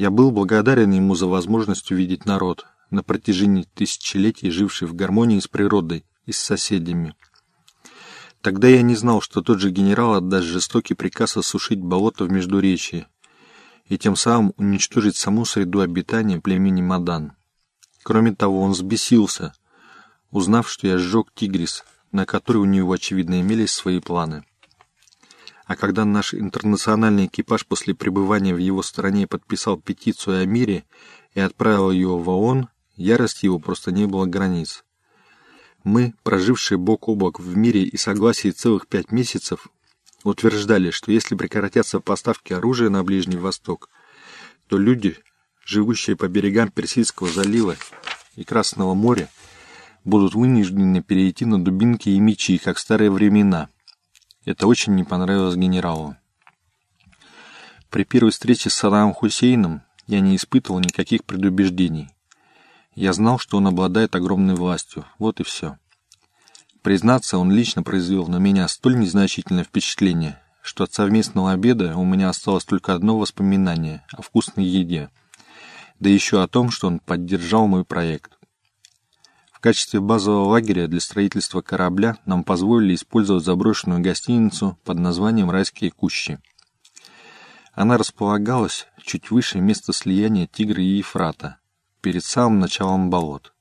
Я был благодарен ему за возможность увидеть народ, на протяжении тысячелетий живший в гармонии с природой и с соседями. Тогда я не знал, что тот же генерал отдаст жестокий приказ осушить болото в Междуречии и тем самым уничтожить саму среду обитания племени Мадан. Кроме того, он взбесился, узнав, что я сжег Тигрис, на который у него, очевидно, имелись свои планы. А когда наш интернациональный экипаж после пребывания в его стороне подписал петицию о мире и отправил ее в ООН, ярости его просто не было границ. Мы, прожившие бок о бок в мире и согласии целых пять месяцев, утверждали, что если прекратятся поставки оружия на Ближний Восток, то люди, живущие по берегам Персидского залива и Красного моря, будут вынуждены перейти на дубинки и мечи, как в старые времена. Это очень не понравилось генералу. При первой встрече с Саддамом Хусейном я не испытывал никаких предубеждений. Я знал, что он обладает огромной властью. Вот и все. Признаться, он лично произвел на меня столь незначительное впечатление, что от совместного обеда у меня осталось только одно воспоминание о вкусной еде, да еще о том, что он поддержал мой проект. В качестве базового лагеря для строительства корабля нам позволили использовать заброшенную гостиницу под названием «Райские кущи». Она располагалась чуть выше места слияния Тигра и Ефрата, перед самым началом болот.